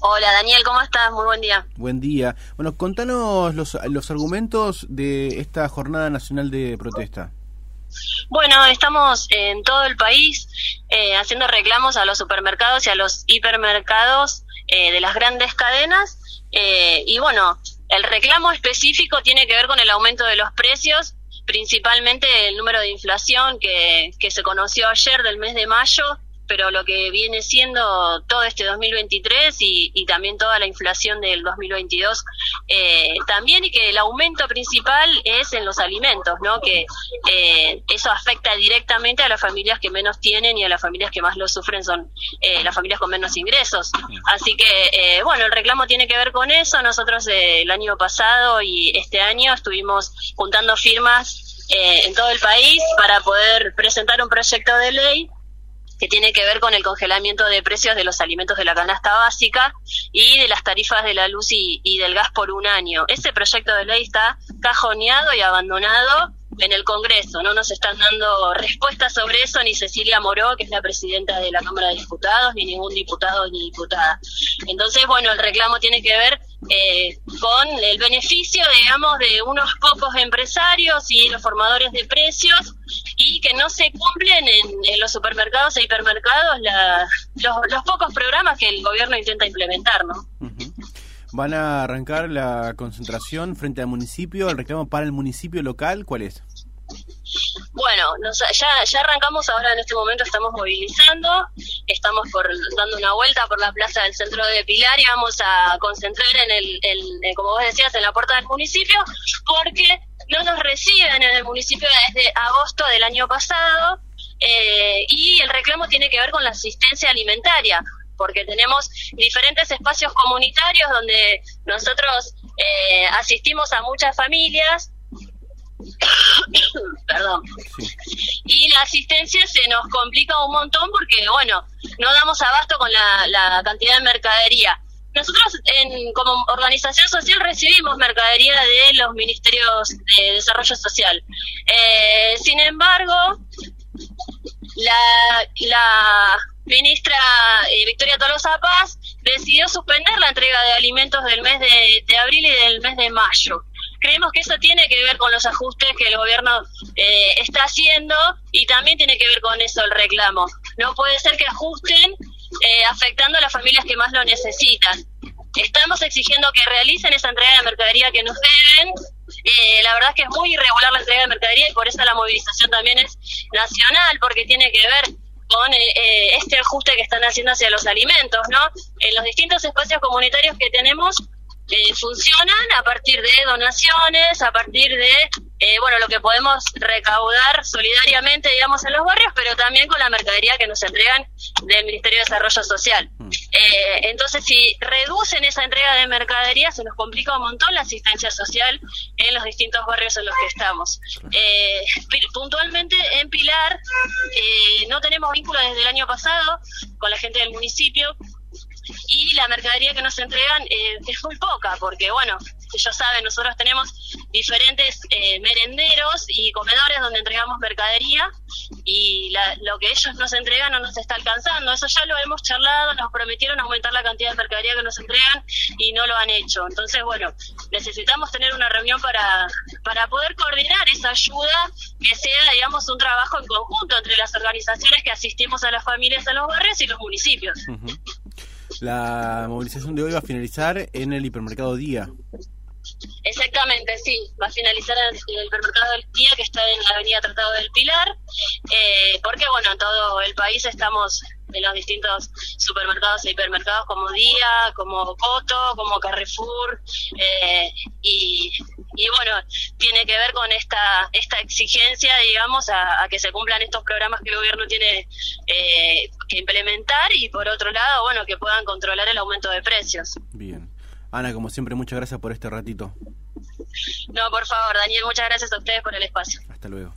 Hola Daniel, ¿cómo estás? Muy buen día. Buen día. Bueno, contanos los, los argumentos de esta jornada nacional de protesta. Bueno, estamos en todo el país eh, haciendo reclamos a los supermercados y a los hipermercados eh, de las grandes cadenas. Eh, y bueno, el reclamo específico tiene que ver con el aumento de los precios, principalmente el número de inflación que, que se conoció ayer del mes de mayo pero lo que viene siendo todo este 2023 y, y también toda la inflación del 2022 eh, también y que el aumento principal es en los alimentos, ¿no? Que eh, eso afecta directamente a las familias que menos tienen y a las familias que más lo sufren son eh, las familias con menos ingresos. Así que, eh, bueno, el reclamo tiene que ver con eso. Nosotros eh, el año pasado y este año estuvimos juntando firmas en todo el país para poder presentar un proyecto de ley que tiene que ver con el congelamiento de precios de los alimentos de la canasta básica y de las tarifas de la luz y, del gas por un año. Ese proyecto de ley está cajoneado y abandonado en el Congreso. No nos están dando respuestas sobre eso ni Cecilia Moró, que es la presidenta de la Cámara de Diputados, ni ningún diputado ni diputada. Entonces, bueno, el reclamo tiene que ver eh, con el beneficio, digamos, de unos pocos empresarios y los formadores de precios y que no se cumplen en, en los supermercados e hipermercados la, los, los, pocos programas que el gobierno intenta implementar, ¿no? Van a arrancar la concentración frente al municipio, el reclamo para el municipio local, ¿cuál es? Bueno, nos, ya, ya arrancamos, ahora en este momento estamos movilizando, estamos por dando una vuelta por la plaza del centro de Pilar y vamos a concentrar en el, el, como vos decías, en la puerta del municipio, porque no nos reciben en el municipio desde agosto del año pasado eh, y el reclamo tiene que ver con la asistencia alimentaria porque tenemos diferentes espacios comunitarios donde nosotros eh, asistimos a muchas familias. Perdón. Y la asistencia se nos complica un montón porque bueno no damos abasto con la, la cantidad de mercadería. Nosotros en, como organización social recibimos mercadería de los ministerios de desarrollo social. Eh, sin embargo la, la ministra eh, Victoria Tolosa Paz decidió suspender la entrega de alimentos del mes de, abril y del mes de mayo. Creemos que eso tiene que ver con los ajustes que el gobierno eh, está haciendo y también tiene que ver con eso el reclamo. No puede ser que ajusten eh, afectando a las familias que más lo necesitan. Estamos exigiendo que realicen esa entrega de mercadería que nos deben. Eh, la verdad es que es muy irregular la entrega de mercadería y por eso la movilización también es nacional, porque tiene que ver con eh, este ajuste que están haciendo hacia los alimentos, ¿no? En los distintos espacios comunitarios que tenemos eh, funcionan a partir de donaciones, a partir de, eh, bueno, lo que podemos recaudar solidariamente, digamos, en los barrios, pero también con la mercadería que nos entregan del Ministerio de Desarrollo Social. Eh, entonces, si reducen esa entrega de mercadería, se nos complica un montón la asistencia social en los distintos barrios en los que estamos. Eh, puntualmente en Pilar, eh, no tenemos vínculo desde el año pasado con la gente del municipio, y la mercadería que nos entregan eh, es muy poca, porque bueno, ellos saben, nosotros tenemos diferentes eh, merenderos y comedores donde entregamos mercadería y la, lo que ellos nos entregan no nos está alcanzando. Eso ya lo hemos charlado, nos prometieron aumentar la cantidad de mercadería que nos entregan y no lo han hecho. Entonces, bueno, necesitamos tener una reunión para, para poder coordinar esa ayuda que sea, digamos, un trabajo en conjunto entre las organizaciones que asistimos a las familias en los barrios y los municipios. La movilización de hoy va a finalizar en el hipermercado Día. Exactamente, sí. Va a finalizar en el hipermercado del Día, que está en la avenida Tratado del Pilar, eh, porque, bueno, en todo el país estamos en los distintos supermercados e hipermercados como Día, como Coto, como Carrefour, eh, y, bueno, tiene que ver con esta esta exigencia, digamos, a, a que se cumplan estos programas que el gobierno tiene eh, que implementar y por otro lado, bueno, que puedan controlar el aumento de precios. Bien. Ana, como siempre, muchas gracias por este ratito. No, por favor, Daniel, muchas gracias a ustedes por el espacio. Hasta luego.